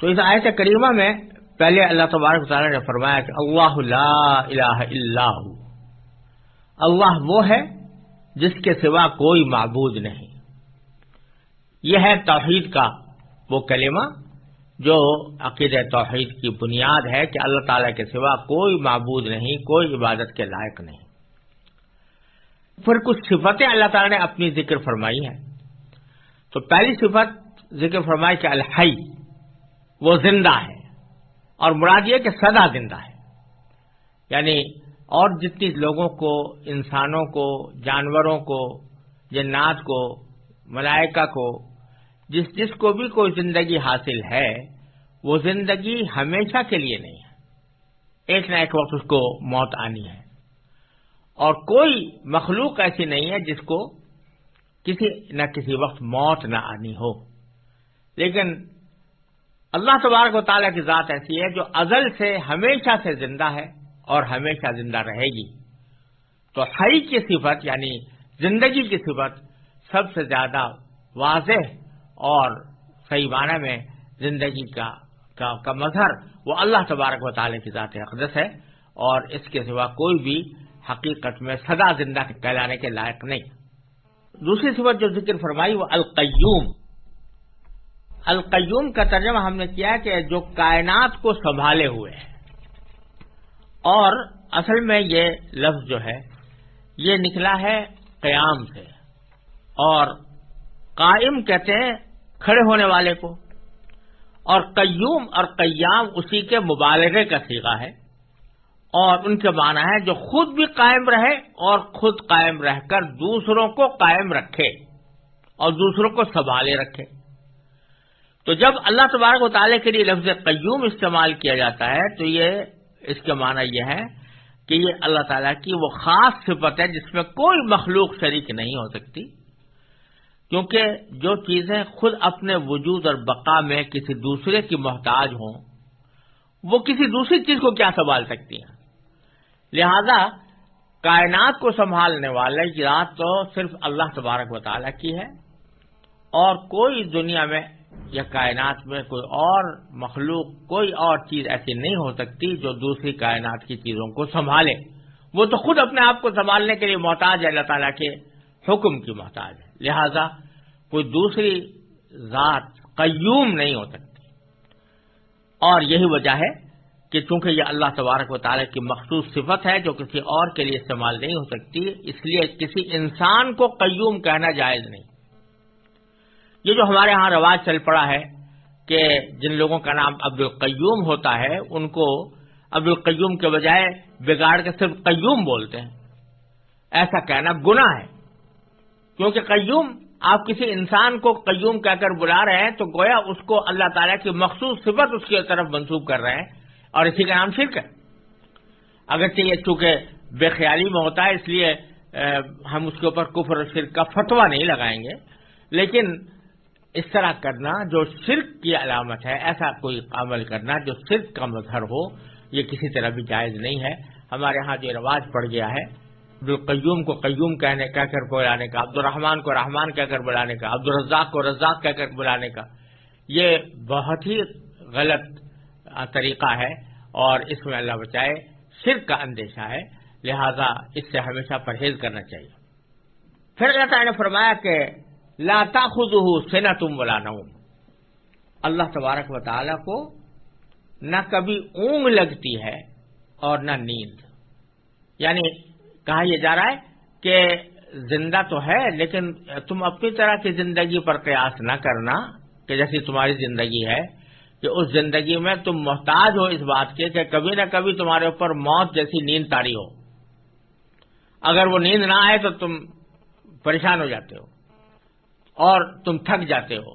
تو اس آیت کریمہ میں پہلے اللہ تبارک تعالیٰ نے فرمایا کہ اللہ لا الہ الا اللہ وہ ہے جس کے سوا کوئی معبود نہیں۔ یہ ہے توحید کا وہ کلمہ جو عقید توحید کی بنیاد ہے کہ اللہ تعالی کے سوا کوئی معبود نہیں، کوئی عبادت کے لائق نہیں۔ پھر کچھ صفتیں اللہ تعالی نے اپنی ذکر فرمائی ہیں۔ تو پہلی صفت ذکر فرمائی کہ الحی وہ زندہ ہے۔ اور مراد یہ کہ سدا زندہ ہے۔ یعنی اور جتنی لوگوں کو، انسانوں کو، جانوروں کو، جنات کو، ملائکہ کو، جس جس کو بھی کوئی زندگی حاصل ہے، وہ زندگی ہمیشہ کے لیے نہیں ہے۔ ایک نہ ایک وقت اس کو موت آنی ہے۔ اور کوئی مخلوق ایسی نہیں ہے جس کو کسی نہ کسی وقت موت نہ آنی ہو۔ لیکن اللہ تبارک و تعالیٰ کی ذات ایسی ہے جو ازل سے ہمیشہ سے زندہ ہے اور ہمیشہ زندہ رہے گی۔ تو ہائی کی صفت یعنی زندگی کی صفت سب سے زیادہ واضح اور صحیح معنی میں زندگی کا کا, کا مظہر وہ اللہ تبارک و تعالیٰ کی ذات اقدس ہے اور اس کے سوا کوئی بھی حقیقت میں سدا زندہ کہلانے کے لائق نہیں۔ دوسری صفت جو ذکر فرمائی وہ القیوم۔ القیوم کا ترجمہ ہم نے کیا کہ جو کائنات کو سنبھالے ہوئے ہیں، اور اصل میں یہ لفظ جو ہے، یہ نکلا ہے قیام سے، اور قائم کہتے ہیں کھڑے ہونے والے کو، اور قیوم اور قیام اسی کے مبالغے کا سیگا ہے، اور ان کے معنی ہے جو خود بھی قائم رہے اور خود قائم رہ کر دوسروں کو قائم رکھے، اور دوسروں کو سنبھالے رکھے۔ تو جب اللہ تبارک و تعالیٰ کے لیے لفظ قیوم استعمال کیا جاتا ہے، تو یہ اس کا معنی یہ ہے کہ یہ اللہ تعالیٰ کی وہ خاص صفت ہے جس میں کوئی مخلوق شریک نہیں ہو سکتی۔ کیونکہ جو چیزیں خود اپنے وجود اور بقا میں کسی دوسرے کی محتاج ہوں، وہ کسی دوسری چیز کو کیا سنبھال سکتی ہیں؟ لہذا کائنات کو سنبھالنے والے ذات تو صرف اللہ تبارک و تعالیٰ کی ہے اور کوئی دنیا میں یا کائنات میں کوئی اور مخلوق، کوئی اور چیز ایسی نہیں ہو سکتی جو دوسری کائنات کی چیزوں کو سنبھالے۔ وہ تو خود اپنے آپ کو سنبھالنے کے لیے محتاج ہے، اللہ تعالیٰ کے حکم کی محتاج ہے۔ لہذا کوئی دوسری ذات قیوم نہیں ہو سکتی۔ اور یہی وجہ ہے کہ چونکہ یہ اللہ تبارک و تعالیٰ کی مخصوص صفت ہے جو کسی اور کے لیے استعمال نہیں ہو سکتی، اس لیے کسی انسان کو قیوم کہنا جائز نہیں۔ یہ جو ہمارے ہاں رواج چل پڑا ہے کہ جن لوگوں کا نام عبد القیوم ہوتا ہے، ان کو عبد القیوم کے بجائے بگاڑ کے صرف قیوم بولتے ہیں۔ ایسا کہنا گنا ہے۔ کیونکہ قیوم، آپ کسی انسان کو قیوم کہہ کر بلا رہے ہیں تو گویا اس کو اللہ تعالیٰ کی مخصوص صفت اس کی طرف منسوخ کر رہے ہیں اور اسی کا نام شرک ہے۔ اگرچہ یہ چونکہ بے خیالی میں ہوتا ہے، اس لیے ہم اس کے اوپر کفر اور شرک کا فتوا نہیں لگائیں گے۔ لیکن اس طرح کرنا جو شرک کی علامت ہے، ایسا کوئی عمل کرنا جو شرک کا مظہر ہو، یہ کسی طرح بھی جائز نہیں ہے۔ ہمارے ہاں جو رواج پڑ گیا ہے عبدالقیوم کو قیوم کہنے کہہ کر بلانے کا عبد الرحمان کو رحمان کہہ کر بلانے کا عبد الرزاق کو رزاق کہہ کر بلانے کا، یہ بہت ہی غلط طریقہ ہے۔ اور اس میں اللہ بچائے، شرک کا اندیشہ ہے۔ لہذا اس سے ہمیشہ پرہیز کرنا چاہیے۔ پھر اللہ تعالیٰ نے فرمایا کہ لاتا خود سینا تم بلا اللہ تبارک و تعالی کو نہ کبھی اونگ لگتی ہے اور نہ نیند. یعنی کہا یہ جا رہا ہے کہ زندہ تو ہے لیکن تم اپنی طرح کی زندگی پر قیاس نہ کرنا کہ جیسی تمہاری زندگی ہے کہ اس زندگی میں تم محتاج ہو اس بات کے کہ کبھی نہ کبھی تمہارے اوپر موت جیسی نیند تاری ہو. اگر وہ نیند نہ آئے تو تم پریشان ہو جاتے ہو. اور تم تھک جاتے ہو۔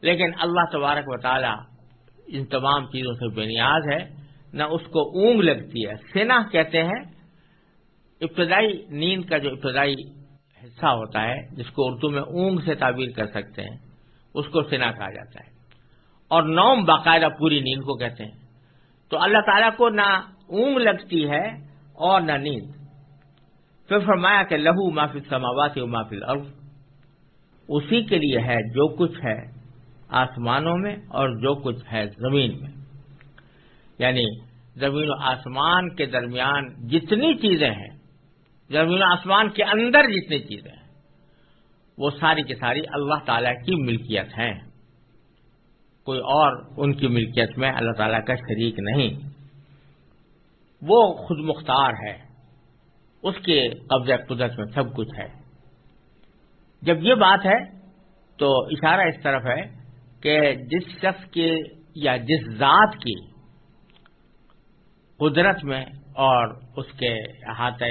لیکن اللہ تبارک و تعالی ان تمام چیزوں سے بے نیاز ہے، نہ اس کو اونگ لگتی ہے۔ سینا کہتے ہیں، ابتدائی نیند کا جو ابتدائی حصہ ہوتا ہے، جس کو اردو میں اونگ سے تعبیر کر سکتے ہیں، اس کو سینا کہا جاتا ہے۔ اور نوم باقاعدہ پوری نیند کو کہتے ہیں۔ تو اللہ تعالیٰ کو نہ اونگ لگتی ہے اور نہ نیند۔ پھر فرمایا کہ لہو معافی سماوات و معافی الارض۔ اسی کے لیے ہے جو کچھ ہے آسمانوں میں اور جو کچھ ہے زمین میں۔ یعنی زمین و آسمان کے درمیان جتنی چیزیں ہیں، زمین و آسمان کے اندر جتنی چیزیں ہیں، وہ ساری کی ساری اللہ تعالی کی ملکیت ہیں۔ کوئی اور ان کی ملکیت میں اللہ تعالیٰ کا شریک نہیں۔ وہ خود مختار ہے، اس کے قبضہ قدرت میں سب کچھ ہے۔ جب یہ بات ہے تو اشارہ اس طرف ہے کہ جس شخص کی یا جس ذات کی قدرت میں اور اس کے احاطۂ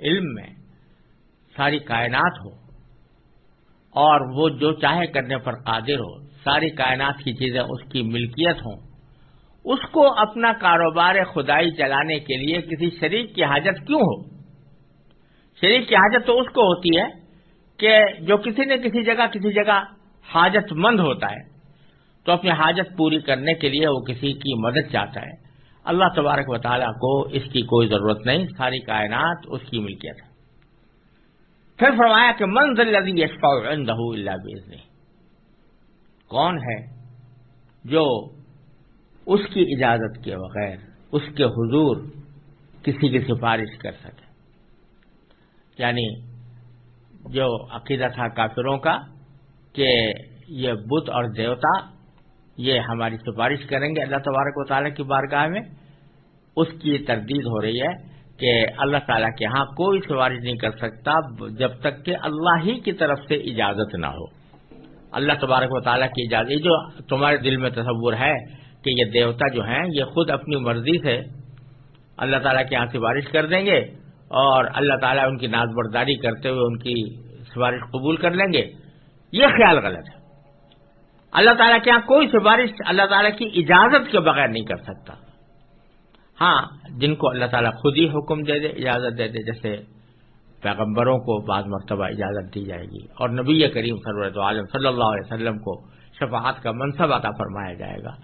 علم میں ساری کائنات ہو اور وہ جو چاہے کرنے پر قادر ہو، ساری کائنات کی چیزیں اس کی ملکیت ہوں، اس کو اپنا کاروبار خدائی چلانے کے لیے کسی شریک کی حاجت کیوں ہو؟ شریک کی حاجت تو اس کو ہوتی ہے کہ جو کسی نہ کسی جگہ کسی جگہ حاجت مند ہوتا ہے، تو اپنی حاجت پوری کرنے کے لیے وہ کسی کی مدد چاہتا ہے۔ اللہ تبارک و تعالیٰ کو اس کی کوئی ضرورت نہیں، ساری کائنات اس کی ملکیت ہے۔ پھر فرمایا کہ منزل اللہ بیزنی کون ہے جو اس کی اجازت کے بغیر، اس کے حضور کسی کی سفارش کر سکے؟ یعنی جو عقیدہ تھا کافروں کا کہ یہ بت اور دیوتا یہ ہماری سفارش کریں گے اللہ تبارک و تعالیٰ کی بارگاہ میں۔ اس کی تردید ہو رہی ہے کہ اللہ تعالیٰ کے ہاں کوئی سفارش نہیں کر سکتا جب تک کہ اللہ ہی کی طرف سے اجازت نہ ہو۔ اللہ تبارک و تعالیٰ کی اجازت، یہ جو تمہارے دل میں تصور ہے کہ یہ دیوتا جو ہیں، یہ خود اپنی مرضی سے اللہ تعالیٰ کے یہاں سفارش کر دیں گے اور اللہ تعالیٰ ان کی ناز برداری کرتے ہوئے ان کی سفارش قبول کر لیں گے۔ یہ خیال غلط ہے۔ اللہ تعالیٰ کے یہاں کوئی سفارش اللہ تعالیٰ کی اجازت کے بغیر نہیں کر سکتا۔ ہاں جن کو اللہ تعالیٰ خود ہی حکم دے دے، اجازت دے دے، جیسے پیغمبروں کو بعض مرتبہ اجازت دی جائے گی اور نبی کریم سرورت عالم صلی اللہ علیہ وسلم کو شفاعت کا منصب عطا فرمایا جائے گا۔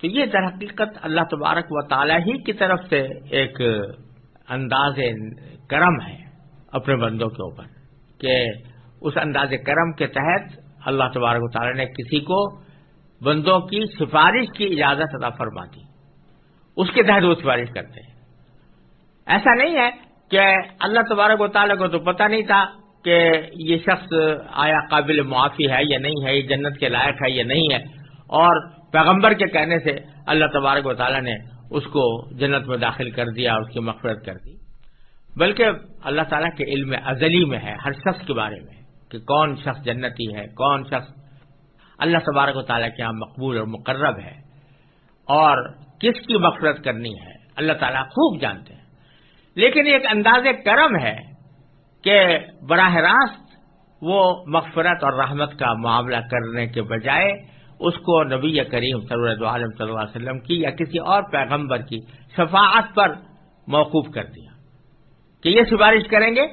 تو یہ در حقیقت اللہ تبارک و تعالی ہی کی طرف سے ایک انداز کرم ہے اپنے بندوں کے اوپر، کہ اس انداز کرم کے تحت اللہ تبارک و تعالی نے کسی کو بندوں کی سفارش کی اجازت عطا فرما دی۔ اس کے تحت وہ سفارش کرتے ہیں۔ ایسا نہیں ہے کہ اللہ تبارک و تعالیٰ کو تو پتہ نہیں تھا کہ یہ شخص آیا قابل معافی ہے یا نہیں ہے، یہ جنت کے لائق ہے یا نہیں ہے۔ اور پیغمبر کے کہنے سے اللہ تبارک و تعالیٰ نے اس کو جنت میں داخل کر دیا اس کی مغفرت کر دی۔ بلکہ اللہ تعالیٰ کے علم ازلی میں ہے، ہر شخص کے بارے میں، کہ کون شخص جنتی ہے، کون شخص اللہ تبارک و تعالیٰ کے یہاں مقبول اور مقرب ہے، اور کس کی مغفرت کرنی ہے، اللہ تعالیٰ خوب جانتے ہیں۔ لیکن ایک انداز کرم ہے کہ براہ راست وہ مغفرت اور رحمت کا معاملہ کرنے کے بجائے اس کو نبی کریم صلی عالم صلی اللہ علیہ وسلم کی یا کسی اور پیغمبر کی شفاعت پر موقوف کر دیا۔ کہ یہ سفارش کریں گے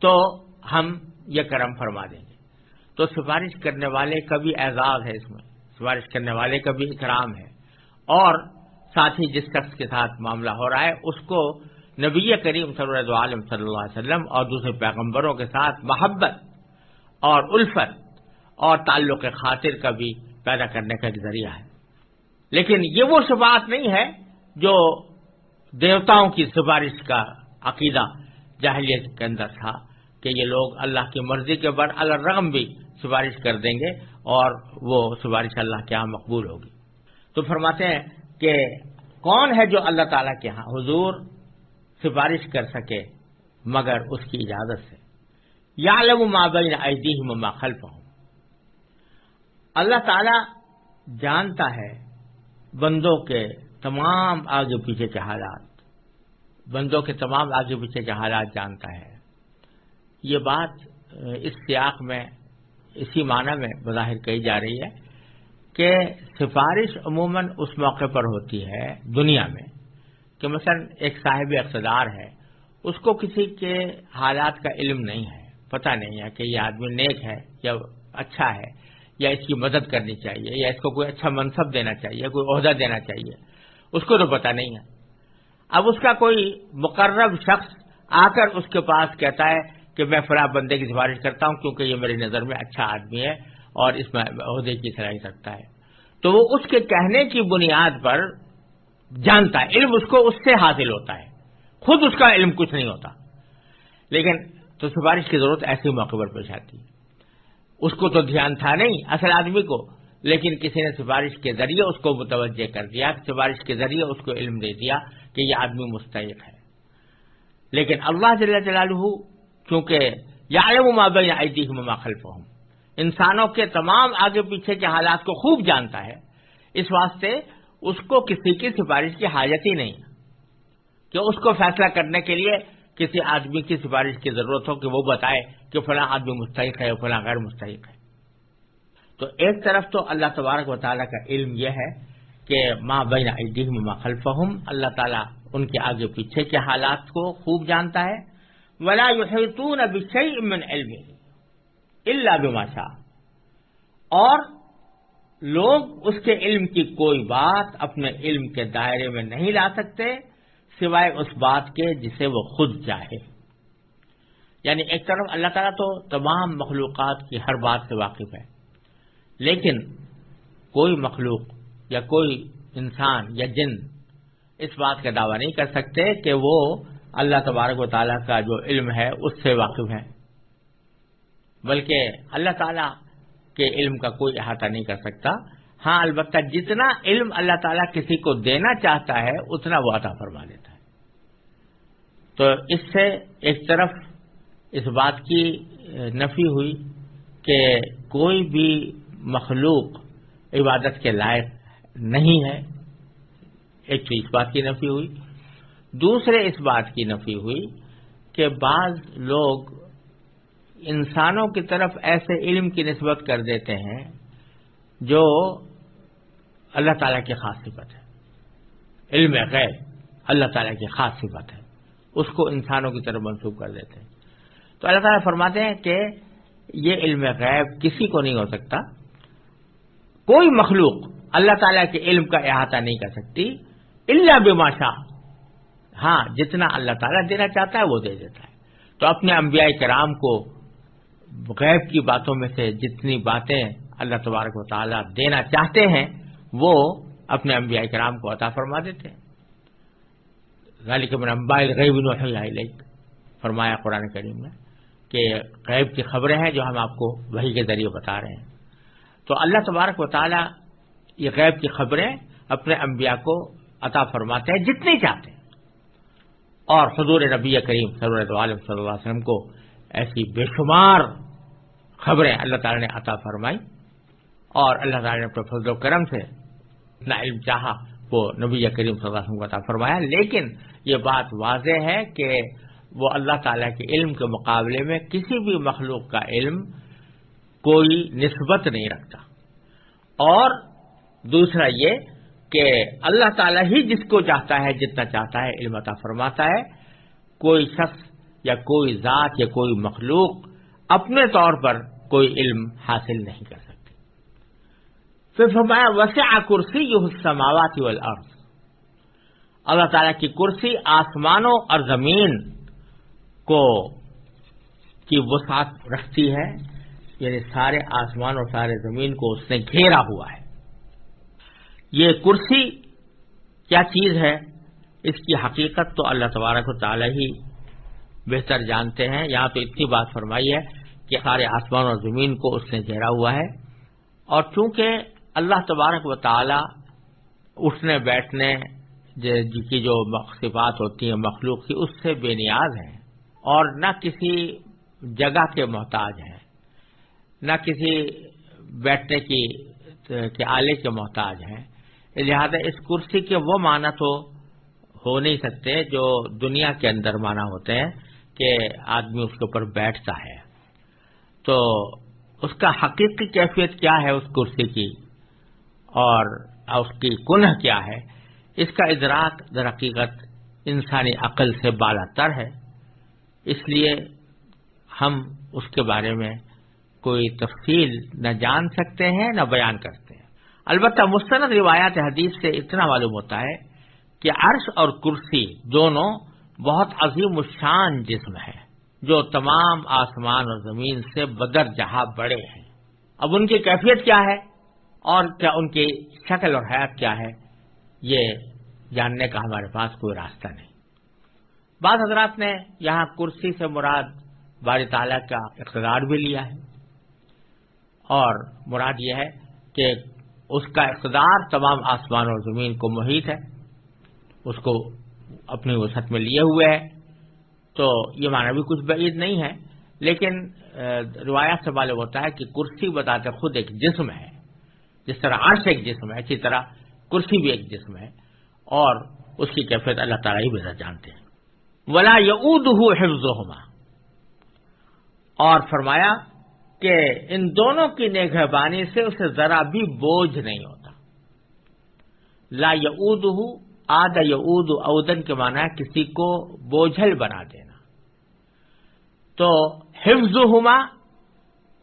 تو ہم یہ کرم فرما دیں گے۔ تو سفارش کرنے والے کا بھی اعزاز ہے اس میں۔ سفارش کرنے والے کا بھی اکرام ہے۔ اور ساتھ ہی جس شخص کے ساتھ معاملہ ہو رہا ہے، اس کو نبی کریم صلی عالم صلی اللہ علیہ وسلم اور دوسرے پیغمبروں کے ساتھ محبت اور الفت اور تعلق خاطر کا بھی پیدا کرنے کا ایک ذریعہ ہے۔ لیکن یہ وہ شفاعت نہیں ہے جو دیوتاؤں کی سفارش کا عقیدہ جاہلیت کے اندر تھا کہ یہ لوگ اللہ کی مرضی کے بر الرغم بھی سفارش کر دیں گے اور وہ سفارش اللہ کے یہاں مقبول ہوگی۔ تو فرماتے ہیں کہ کون ہے جو اللہ تعالیٰ کے ہاں حضور سفارش کر سکے مگر اس کی اجازت سے؟ یا لم مابین ایدی مما خلف ہوں اللہ تعالی جانتا ہے بندوں کے تمام آگے پیچھے کے حالات، بندوں کے تمام آگے پیچھے کے حالات جانتا ہے۔ یہ بات اس سیاق میں، اسی معنی میں بظاہر کہی جا رہی ہے کہ سفارش عموماً اس موقع پر ہوتی ہے دنیا میں کہ مثلا ایک صاحب اقتدار ہے، اس کو کسی کے حالات کا علم نہیں ہے، پتہ نہیں ہے کہ یہ آدمی نیک ہے یا اچھا ہے۔ یا اس کی مدد کرنی چاہیے، یا اس کو کوئی اچھا منصب دینا چاہیے، کوئی عہدہ دینا چاہیے، اس کو تو پتہ نہیں ہے۔ اب اس کا کوئی مقرب شخص آ کر اس کے پاس کہتا ہے کہ میں فلاں بندے کی سفارش کرتا ہوں کیونکہ یہ میری نظر میں اچھا آدمی ہے اور اس میں عہدے کی صلاحیت رکھتا ہے۔ تو وہ اس کے کہنے کی بنیاد پر جانتا ہے، علم اس کو اس سے حاصل ہوتا ہے۔ خود اس کا علم کچھ نہیں ہوتا۔ لیکن تو سفارش کی ضرورت ایسے موقع پر پیش آتی۔ ہے اس کو تو دھیان تھا نہیں، اصل آدمی کو۔ لیکن کسی نے سفارش کے ذریعے اس کو متوجہ کر دیا، سفارش کے ذریعے اس کو علم دے دیا کہ یہ آدمی مستحق ہے۔ لیکن اللہ جل جلالہ، چونکہ یا علم ما خلف ہوں انسانوں کے تمام آگے پیچھے کے حالات کو خوب جانتا ہے، اس واسطے اس کو کسی کی سفارش کی حاجت ہی نہیں۔ کہ اس کو فیصلہ کرنے کے لیے کسی آدمی کی سفارش کی ضرورت ہو کہ وہ بتائے کہ فلاں آدمی مستحق ہے فلاں غیر مستحق ہے۔ تو ایک طرف تو اللہ تبارک و تعالیٰ کا علم یہ ہے کہ ماں بین عیدیم ما خلفہم، اللہ تعالیٰ ان کے آگے پیچھے کے حالات کو خوب جانتا ہے۔ ولا يحيطون بشيء من علمه الا بما شاء۔ اور لوگ اس کے علم کی کوئی بات اپنے علم کے دائرے میں نہیں لا سکتے۔ سوائے اس بات کے جسے وہ خود چاہے۔ یعنی ایک طرف اللہ تعالیٰ تو تمام مخلوقات کی ہر بات سے واقف ہے، لیکن کوئی مخلوق یا کوئی انسان یا جن اس بات کا دعویٰ نہیں کر سکتے کہ وہ اللہ تبارک و تعالیٰ کا جو علم ہے اس سے واقف ہے۔ بلکہ اللہ تعالیٰ کے علم کا کوئی احاطہ نہیں کر سکتا۔ ہاں البتہ جتنا علم اللہ تعالیٰ کسی کو دینا چاہتا ہے، اتنا وہ عطا فرما دیتا ہے۔ تو اس سے ایک طرف اس بات کی نفی ہوئی کہ کوئی بھی مخلوق عبادت کے لائق نہیں ہے، ایک تو اس بات کی نفی ہوئی۔ دوسرے اس بات کی نفی ہوئی کہ بعض لوگ انسانوں کی طرف ایسے علم کی نسبت کر دیتے ہیں جو اللہ تعالیٰ کی خاص صفت ہے۔ علم غیر اللہ تعالیٰ کی خاص صفت ہے۔ اس کو انسانوں کی طرف منسوخ کر دیتے ہیں۔ تو اللہ تعالیٰ فرماتے ہیں کہ یہ علم غیب کسی کو نہیں ہو سکتا۔ کوئی مخلوق اللہ تعالیٰ کے علم کا احاطہ نہیں کر سکتی۔ اللہ بماشا ہاں جتنا اللہ تعالیٰ دینا چاہتا ہے وہ دے دیتا ہے۔ تو اپنے انبیاء کرام کو غیب کی باتوں میں سے جتنی باتیں اللہ تبارک و تعالیٰ دینا چاہتے ہیں، وہ اپنے انبیاء کرام کو عطا فرما دیتے ہیں۔ غالب غیب فرمایا قرآن کریم میں کہ غیب کی خبریں ہیں جو ہم آپ کو وہی کے ذریعے بتا رہے ہیں۔ تو اللہ تبارک و تعالیٰ یہ غیب کی خبریں اپنے انبیاء کو عطا فرماتے ہیں جتنی چاہتے ہیں۔ اور حضور نبی کریم سرورت عالم صلی اللہ علیہ وسلم کو ایسی بے شمار خبریں اللہ تعالی نے عطا فرمائی۔ اور اللہ تعالی نے اپنے فضل و کرم سے اتنا علم چاہا، وہ نبی کریم صلی اللہ علیہ وسلم کو عطا فرمایا۔ لیکن یہ بات واضح ہے کہ وہ اللہ تعالیٰ کے علم کے مقابلے میں کسی بھی مخلوق کا علم کوئی نسبت نہیں رکھتا۔ اور دوسرا یہ کہ اللہ تعالیٰ ہی جس کو چاہتا ہے، جتنا چاہتا ہے علم عطا فرماتا ہے۔ کوئی شخص یا کوئی ذات یا کوئی مخلوق اپنے طور پر کوئی علم حاصل نہیں کر سکتی پھر فرمایا وسیع کرسی یہ السماوات والارض. اللہ تعالیٰ کی کرسی آسمانوں اور زمین کو کی وسعت رکھتی ہے یعنی سارے آسمان اور سارے زمین کو اس نے گھیرا ہوا ہے۔ یہ کرسی کیا چیز ہے؟ اس کی حقیقت تو اللہ تبارک و تعالی ہی بہتر جانتے ہیں۔ یہاں تو اتنی بات فرمائی ہے کہ سارے آسمان اور زمین کو اس نے گھیرا ہوا ہے۔ اور چونکہ اللہ تبارک و تعالی اٹھنے بیٹھنے جی- جی کی جو صفات ہوتی ہیں، مخلوق کی، اس سے بے نیاز ہیں اور نہ کسی جگہ کے محتاج ہیں، نہ کسی بیٹھنے کی، کے آلے کے محتاج ہیں۔ لہذا اس کرسی کے وہ معنی تو ہو نہیں سکتے جو دنیا کے اندر معنی ہوتے ہیں کہ آدمی اس کے اوپر بیٹھتا ہے۔ تو اس کا حقیقی کیفیت کیا ہے اس کرسی کی؟ اور اس کی کنہ کیا ہے؟ اس کا ادراک در حقیقت انسانی عقل سے بالا تر ہے۔ اس لیے ہم اس کے بارے میں کوئی تفصیل نہ جان سکتے ہیں، نہ بیان کرتے ہیں۔ البتہ مستند روایات حدیث سے اتنا معلوم ہوتا ہے کہ عرش اور کرسی دونوں بہت عظیم الشان جسم ہے جو تمام آسمان اور زمین سے بدر جہاں بڑے ہیں۔ اب ان کی کیفیت کیا ہے؟ اور کیا ان کی شکل اور حیات کیا ہے، یہ جاننے کا ہمارے پاس کوئی راستہ نہیں۔ بعض حضرات نے یہاں کرسی سے مراد باری تعالیٰ کا اقتدار بھی لیا ہے۔ اور مراد یہ ہے کہ اس کا اقتدار تمام آسمان اور زمین کو محیط ہے، اس کو اپنی وسعت میں لیے ہوئے ہے۔ تو یہ معنی بھی کچھ بعید نہیں ہے، لیکن روایات سے معلوم ہوتا ہے کہ کرسی بتاتے خود ایک جسم ہے۔ جس طرح عرش ایک جسم ہے، اسی طرح کرسی بھی ایک جسم ہے، اور اس کی کیفیت اللہ تعالیٰ ہی بہتر جانتے ہیں۔ ولا یعود حفظ اور فرمایا کہ ان دونوں کی نگہبانی سے اسے ذرا بھی بوجھ نہیں ہوتا۔ لا یعود آد یعود اودن کے معنی ہے کسی کو بوجھل بنا دینا۔ تو حفظ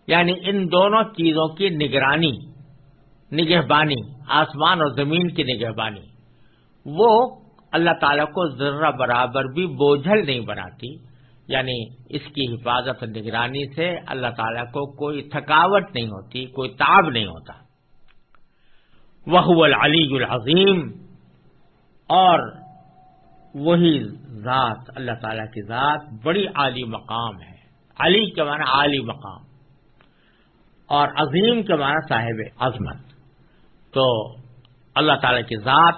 یعنی ان دونوں چیزوں کی نگرانی۔ نگہبانی، آسمان اور زمین کی نگہبانی۔ وہ اللہ تعالیٰ کو ذرہ برابر بھی بوجھل نہیں بناتی یعنی اس کی حفاظت اور نگرانی سے اللہ تعالیٰ کو کوئی تھکاوٹ نہیں ہوتی، کوئی تاب نہیں ہوتا۔ وہ العلی العظیم۔ اور وہی ذات، اللہ تعالیٰ کی ذات بڑی عالی مقام ہے۔ علی کے معنی عالی مقام، اور عظیم کے معنی صاحب عظمت۔ تو اللہ تعالی کی ذات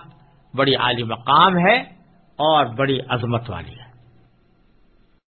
بڑی عالی مقام ہے اور بڑی عظمت والی ہے۔